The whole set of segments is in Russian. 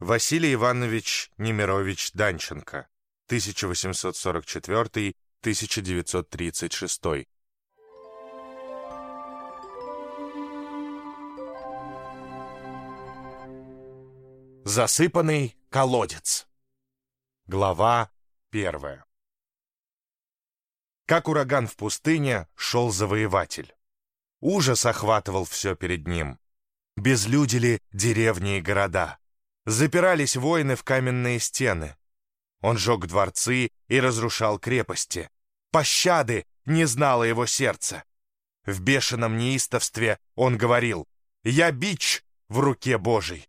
Василий Иванович Немирович Данченко, 1844-1936. Засыпанный колодец. Глава первая. Как ураган в пустыне шел завоеватель. Ужас охватывал все перед ним. Безлюдили деревни и города. Запирались воины в каменные стены. Он жег дворцы и разрушал крепости. Пощады не знало его сердце. В бешеном неистовстве он говорил «Я бич в руке Божий».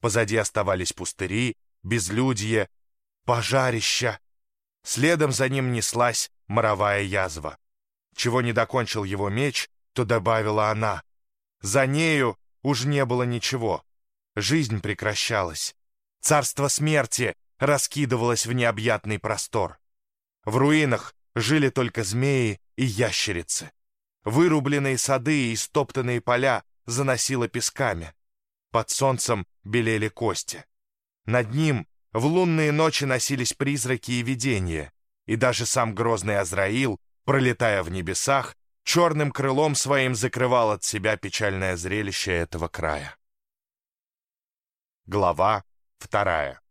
Позади оставались пустыри, безлюдье, пожарища. Следом за ним неслась моровая язва. Чего не докончил его меч, то добавила она. За нею уж не было ничего. Жизнь прекращалась. Царство смерти раскидывалось в необъятный простор. В руинах жили только змеи и ящерицы. Вырубленные сады и стоптанные поля заносило песками. Под солнцем белели кости. Над ним в лунные ночи носились призраки и видения, и даже сам грозный Азраил, пролетая в небесах, черным крылом своим закрывал от себя печальное зрелище этого края. Глава вторая.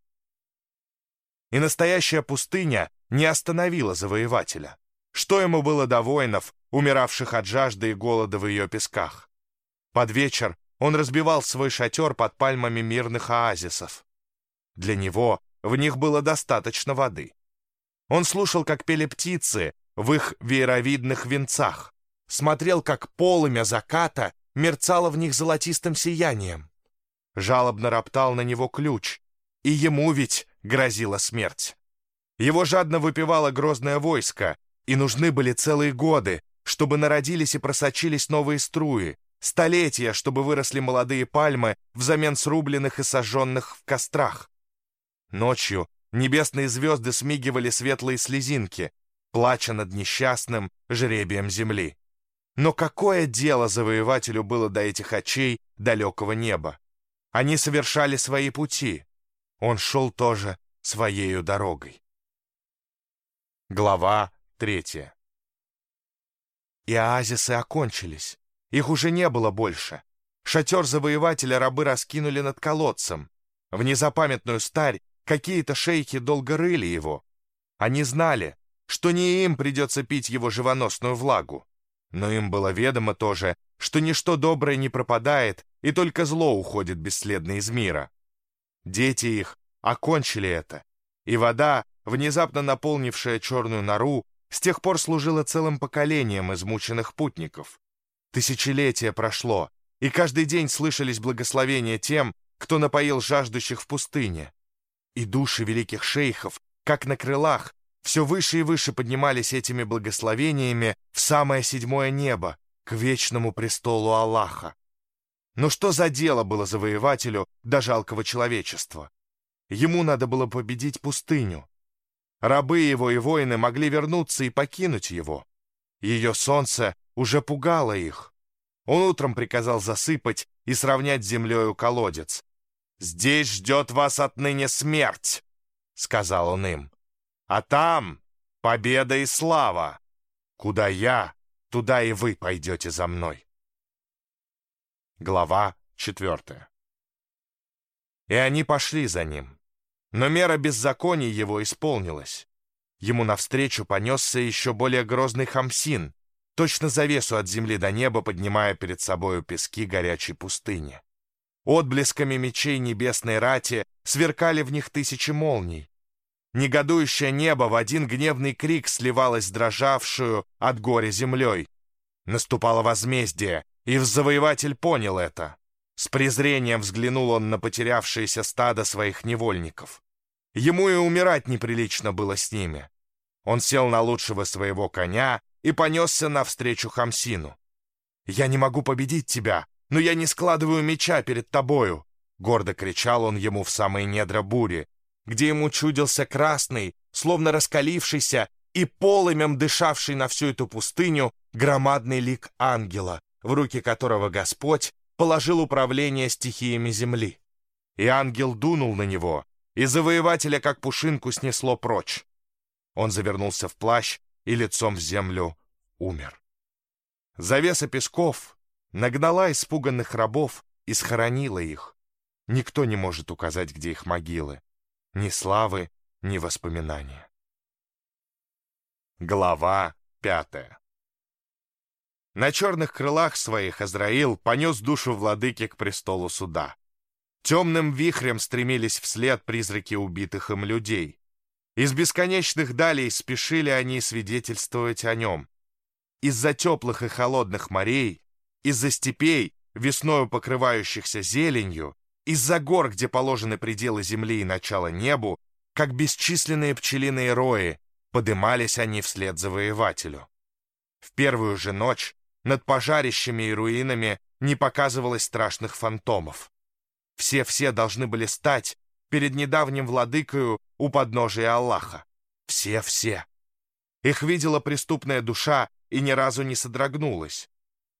И настоящая пустыня не остановила завоевателя. Что ему было до воинов, умиравших от жажды и голода в ее песках? Под вечер он разбивал свой шатер под пальмами мирных оазисов. Для него в них было достаточно воды. Он слушал, как пели птицы в их вееровидных венцах, смотрел, как полымя заката мерцало в них золотистым сиянием. Жалобно роптал на него ключ, и ему ведь грозила смерть. Его жадно выпивало грозное войско, и нужны были целые годы, чтобы народились и просочились новые струи, столетия, чтобы выросли молодые пальмы взамен срубленных и сожженных в кострах. Ночью небесные звезды смигивали светлые слезинки, плача над несчастным жребием земли. Но какое дело завоевателю было до этих очей далекого неба? Они совершали свои пути. Он шел тоже своею дорогой. Глава третья. И оазисы окончились. Их уже не было больше. Шатер завоевателя рабы раскинули над колодцем. В незапамятную старь какие-то шейхи долго рыли его. Они знали, что не им придется пить его живоносную влагу. Но им было ведомо тоже, что ничто доброе не пропадает, и только зло уходит бесследно из мира. Дети их окончили это, и вода, внезапно наполнившая черную нору, с тех пор служила целым поколением измученных путников. Тысячелетие прошло, и каждый день слышались благословения тем, кто напоил жаждущих в пустыне. И души великих шейхов, как на крылах, все выше и выше поднимались этими благословениями в самое седьмое небо, к вечному престолу Аллаха. Но что за дело было завоевателю до жалкого человечества? Ему надо было победить пустыню. Рабы его и воины могли вернуться и покинуть его. Ее солнце уже пугало их. Он утром приказал засыпать и сравнять с землею колодец. «Здесь ждет вас отныне смерть», — сказал он им. А там победа и слава. Куда я, туда и вы пойдете за мной. Глава четвертая. И они пошли за ним. Но мера беззаконий его исполнилась. Ему навстречу понесся еще более грозный Хамсин, точно завесу от земли до неба, поднимая перед собою пески горячей пустыни. Отблесками мечей небесной рати сверкали в них тысячи молний, Негодующее небо в один гневный крик сливалось дрожавшую от горя землей. Наступало возмездие, и завоеватель понял это. С презрением взглянул он на потерявшееся стадо своих невольников. Ему и умирать неприлично было с ними. Он сел на лучшего своего коня и понесся навстречу Хамсину. «Я не могу победить тебя, но я не складываю меча перед тобою!» Гордо кричал он ему в самые недра бури, где ему чудился красный, словно раскалившийся и полымем дышавший на всю эту пустыню громадный лик ангела, в руки которого Господь положил управление стихиями земли. И ангел дунул на него, и завоевателя как пушинку снесло прочь. Он завернулся в плащ и лицом в землю умер. Завеса песков нагнала испуганных рабов и схоронила их. Никто не может указать, где их могилы. Ни славы, ни воспоминания. Глава пятая На черных крылах своих Азраил понес душу владыки к престолу суда. Темным вихрем стремились вслед призраки убитых им людей. Из бесконечных далей спешили они свидетельствовать о нем. Из-за теплых и холодных морей, из-за степей, весною покрывающихся зеленью, из-за гор, где положены пределы земли и начало небу, как бесчисленные пчелиные рои, подымались они вслед завоевателю. В первую же ночь над пожарищами и руинами не показывалось страшных фантомов. Все-все должны были стать перед недавним владыкою у подножия Аллаха. Все-все. Их видела преступная душа и ни разу не содрогнулась.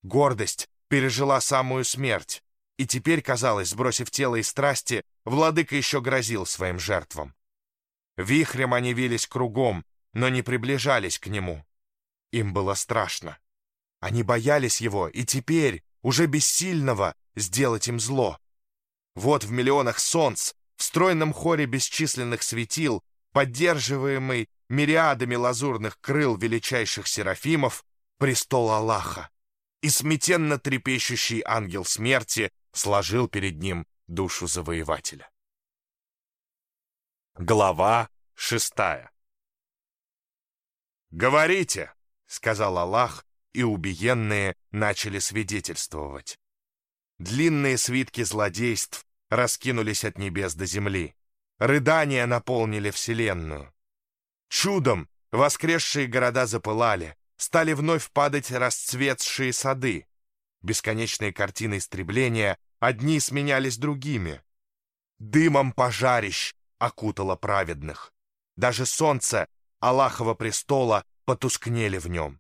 Гордость пережила самую смерть, и теперь, казалось, сбросив тело и страсти, владыка еще грозил своим жертвам. Вихрем они вились кругом, но не приближались к нему. Им было страшно. Они боялись его, и теперь, уже бессильного, сделать им зло. Вот в миллионах солнц, в стройном хоре бесчисленных светил, поддерживаемый мириадами лазурных крыл величайших серафимов, престол Аллаха, и смятенно трепещущий ангел смерти сложил перед ним душу завоевателя. Глава шестая «Говорите!» — сказал Аллах, и убиенные начали свидетельствовать. Длинные свитки злодейств раскинулись от небес до земли. Рыдания наполнили вселенную. Чудом воскресшие города запылали, стали вновь падать расцветшие сады. Бесконечные картины истребления одни сменялись другими. Дымом пожарищ окутало праведных. Даже солнце Аллахова престола потускнели в нем.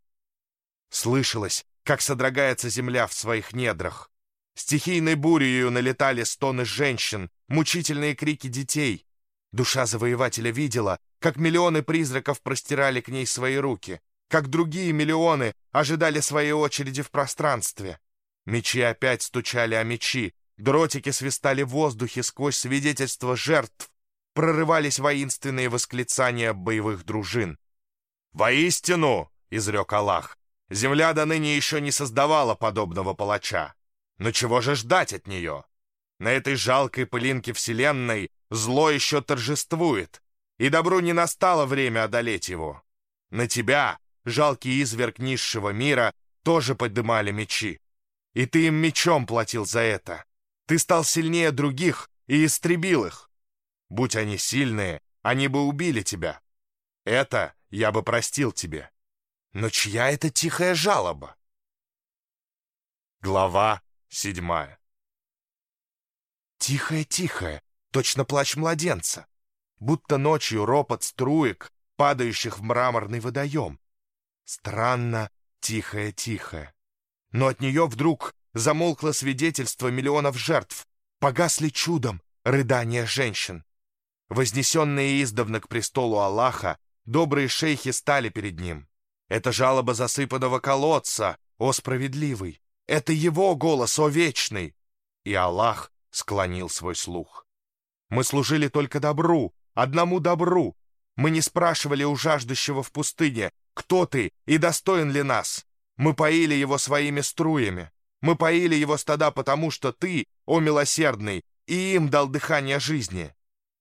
Слышалось, как содрогается земля в своих недрах. Стихийной бурей налетали стоны женщин, мучительные крики детей. Душа завоевателя видела, как миллионы призраков простирали к ней свои руки, как другие миллионы ожидали своей очереди в пространстве. Мечи опять стучали о мечи, дротики свистали в воздухе сквозь свидетельства жертв, прорывались воинственные восклицания боевых дружин. «Воистину!» — изрек Аллах. «Земля до ныне еще не создавала подобного палача. Но чего же ждать от нее? На этой жалкой пылинке вселенной зло еще торжествует, и добру не настало время одолеть его. На тебя, жалкий изверг низшего мира, тоже подымали мечи. И ты им мечом платил за это. Ты стал сильнее других и истребил их. Будь они сильные, они бы убили тебя. Это я бы простил тебе. Но чья это тихая жалоба? Глава седьмая. Тихая-тихая, точно плач младенца. Будто ночью ропот струек, падающих в мраморный водоем. Странно, тихая-тихая. Но от нее вдруг замолкло свидетельство миллионов жертв. Погасли чудом рыдания женщин. Вознесенные издавна к престолу Аллаха, добрые шейхи стали перед ним. Это жалоба засыпанного колодца, о справедливый. Это его голос, о вечный. И Аллах склонил свой слух. Мы служили только добру, одному добру. Мы не спрашивали у жаждущего в пустыне, кто ты и достоин ли нас. Мы поили его своими струями. Мы поили его стада потому, что ты, о милосердный, и им дал дыхание жизни.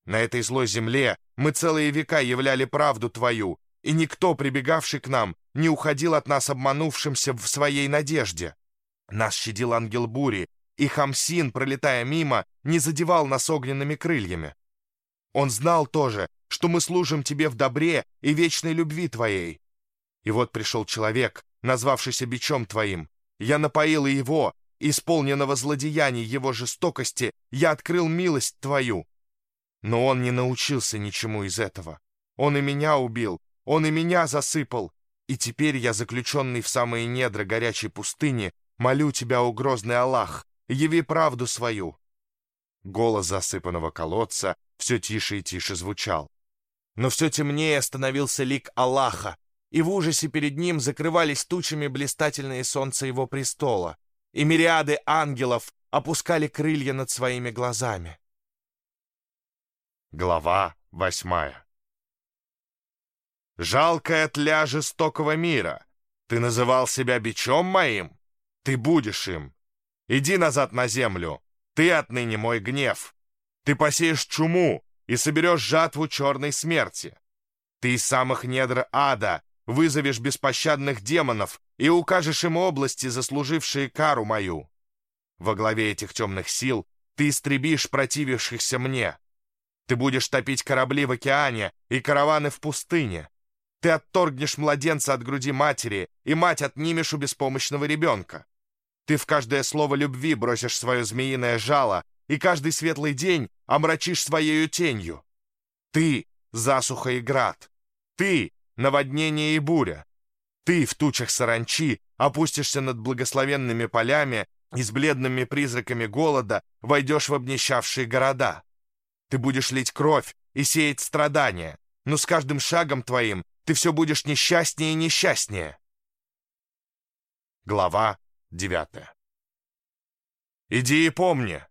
На этой злой земле мы целые века являли правду Твою, и никто, прибегавший к нам, не уходил от нас обманувшимся в своей надежде. Нас щадил ангел бури, и Хамсин, пролетая мимо, не задевал нас огненными крыльями. Он знал тоже, что мы служим Тебе в добре и вечной любви Твоей. И вот пришел человек, назвавшийся бичом Твоим. Я напоил его, исполненного злодеяний его жестокости, я открыл милость Твою. Но он не научился ничему из этого. Он и меня убил, он и меня засыпал. И теперь я, заключенный в самые недра горячей пустыни, молю тебя, о грозный Аллах, яви правду свою. Голос засыпанного колодца все тише и тише звучал. Но все темнее становился лик Аллаха, и в ужасе перед ним закрывались тучами блистательные солнца его престола, и мириады ангелов опускали крылья над своими глазами. Глава восьмая «Жалкая тля жестокого мира! Ты называл себя бичом моим? Ты будешь им! Иди назад на землю! Ты отныне мой гнев! Ты посеешь чуму и соберешь жатву черной смерти! Ты из самых недр ада вызовешь беспощадных демонов и укажешь им области, заслужившие кару мою. Во главе этих темных сил ты истребишь противившихся мне. Ты будешь топить корабли в океане и караваны в пустыне. Ты отторгнешь младенца от груди матери, и мать отнимешь у беспомощного ребенка. Ты в каждое слово любви бросишь свое змеиное жало, и каждый светлый день омрачишь своею тенью. Ты — засуха и град. Ты — наводнение и буря. Ты в тучах саранчи опустишься над благословенными полями и с бледными призраками голода войдешь в обнищавшие города. Ты будешь лить кровь и сеять страдания, но с каждым шагом твоим ты все будешь несчастнее и несчастнее. Глава девятая. Иди и помни,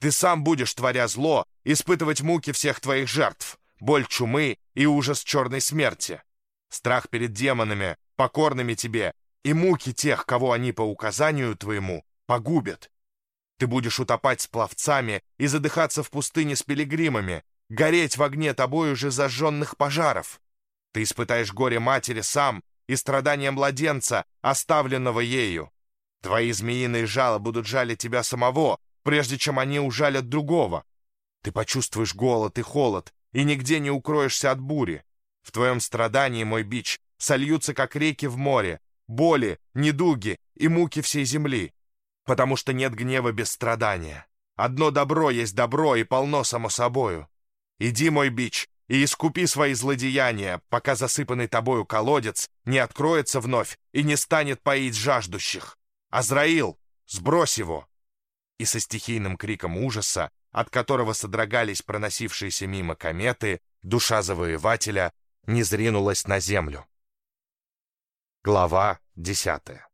ты сам будешь, творя зло, испытывать муки всех твоих жертв, боль чумы и ужас черной смерти, страх перед демонами, покорными тебе, и муки тех, кого они по указанию твоему погубят. Ты будешь утопать с пловцами и задыхаться в пустыне с пилигримами, гореть в огне тобой уже зажженных пожаров. Ты испытаешь горе матери сам и страдания младенца, оставленного ею. Твои змеиные жало будут жалить тебя самого, прежде чем они ужалят другого. Ты почувствуешь голод и холод, и нигде не укроешься от бури. В твоем страдании, мой бич, сольются, как реки в море, боли, недуги и муки всей земли. Потому что нет гнева без страдания. Одно добро есть добро и полно само собою. Иди, мой бич, и искупи свои злодеяния, пока засыпанный тобою колодец не откроется вновь и не станет поить жаждущих. Азраил, сбрось его!» И со стихийным криком ужаса, от которого содрогались проносившиеся мимо кометы, душа завоевателя не зринулась на землю. Глава десятая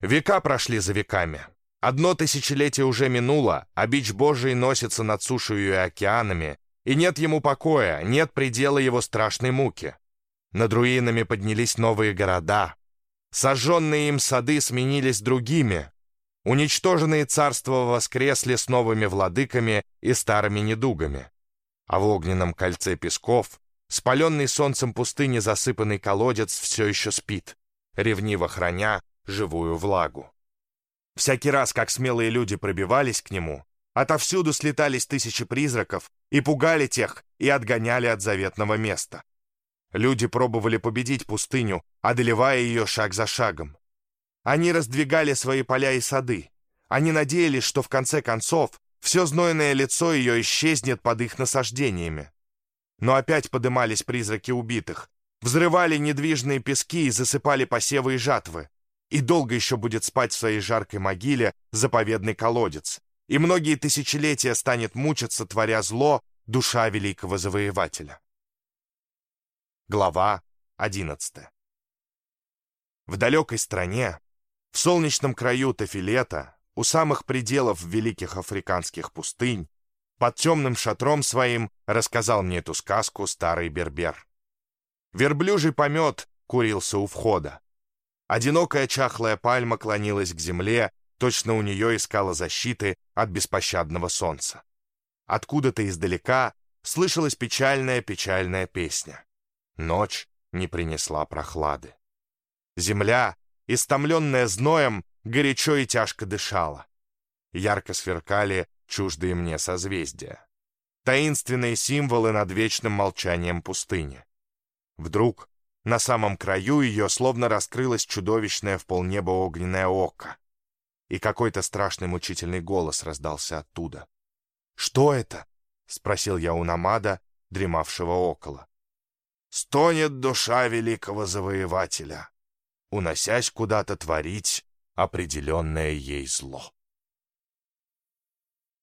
Века прошли за веками. Одно тысячелетие уже минуло, а бич Божий носится над сушей и океанами, и нет ему покоя, нет предела его страшной муки. Над руинами поднялись новые города. Сожженные им сады сменились другими. Уничтоженные царства воскресли с новыми владыками и старыми недугами. А в огненном кольце песков, спаленный солнцем пустыни засыпанный колодец все еще спит, ревниво храня живую влагу. Всякий раз, как смелые люди пробивались к нему, Отовсюду слетались тысячи призраков и пугали тех, и отгоняли от заветного места. Люди пробовали победить пустыню, одолевая ее шаг за шагом. Они раздвигали свои поля и сады. Они надеялись, что в конце концов все знойное лицо ее исчезнет под их насаждениями. Но опять подымались призраки убитых, взрывали недвижные пески и засыпали посевы и жатвы. И долго еще будет спать в своей жаркой могиле заповедный колодец, и многие тысячелетия станет мучиться, творя зло, душа великого завоевателя. Глава 11 В далекой стране, в солнечном краю Тафилета, у самых пределов великих африканских пустынь, под темным шатром своим рассказал мне эту сказку старый бербер. Верблюжий помет курился у входа. Одинокая чахлая пальма клонилась к земле, Точно у нее искала защиты от беспощадного солнца. Откуда-то издалека слышалась печальная-печальная песня. Ночь не принесла прохлады. Земля, истомленная зноем, горячо и тяжко дышала. Ярко сверкали чуждые мне созвездия. Таинственные символы над вечным молчанием пустыни. Вдруг на самом краю ее словно раскрылось чудовищное в полнеба огненное око и какой-то страшный мучительный голос раздался оттуда. «Что это?» — спросил я у Намада, дремавшего около. «Стонет душа великого завоевателя, уносясь куда-то творить определенное ей зло».